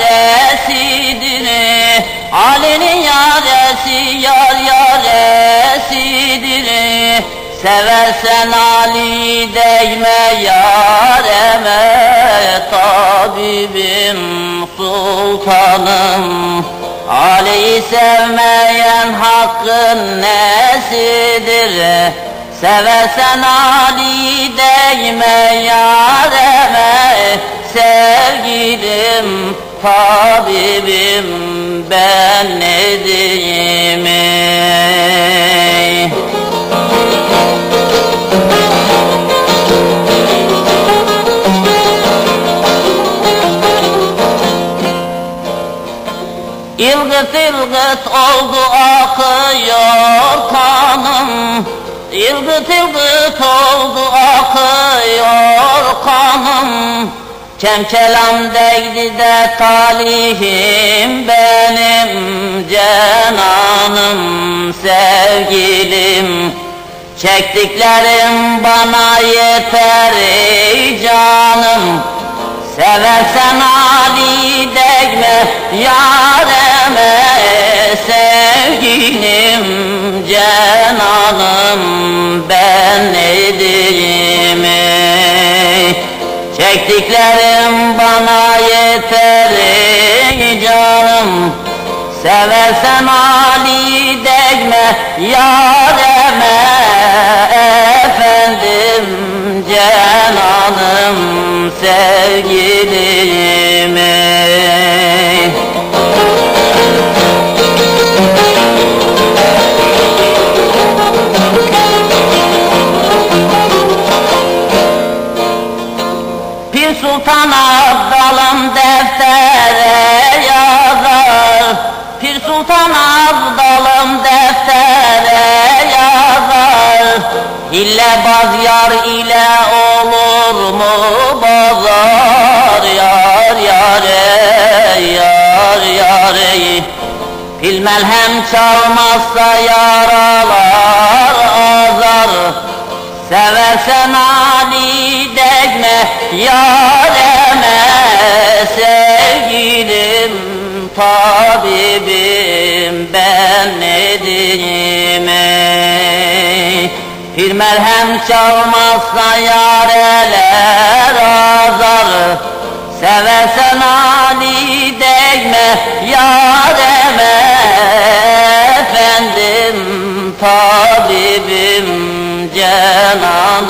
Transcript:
yaresi yar yaresidir. Ali'nin yaresi yar yaresidir. Seversen Ali değme yareme Tabibim sultanım. Ali'yi sevmeyen hakkın nesidir? Seversen Ali değme yareme Sevgilim tabibim ben ne diyeyim ey? İlgıt ilgıt oldu akıyor kanım İlgıt ilgıt oldu akıyor kanım Çemçelam değdi de talihim benim Cenanım sevgilim. Çektiklerim bana yeter ey canım. Seversen Ali değme yareme Sevgilim cenanım Çektiklerim bana yeter ey canım. Seversen Ali değme yareme Efendim cenanım sevgilim Sultan Abdalım deftere yazar. Pir Sultan Abdalım deftere yazar. Hillebaz yar ile olur mu bazar? Yar yar ey, yar yar ey. Pil melhem çalmazsa yaralar. azar Seversen Ali degme yareme Sevgilim tabibim ben nedim ey. Bir merhem çalmazsa yareler azar Seversen Ali degme yareme Efendim tabibim cananım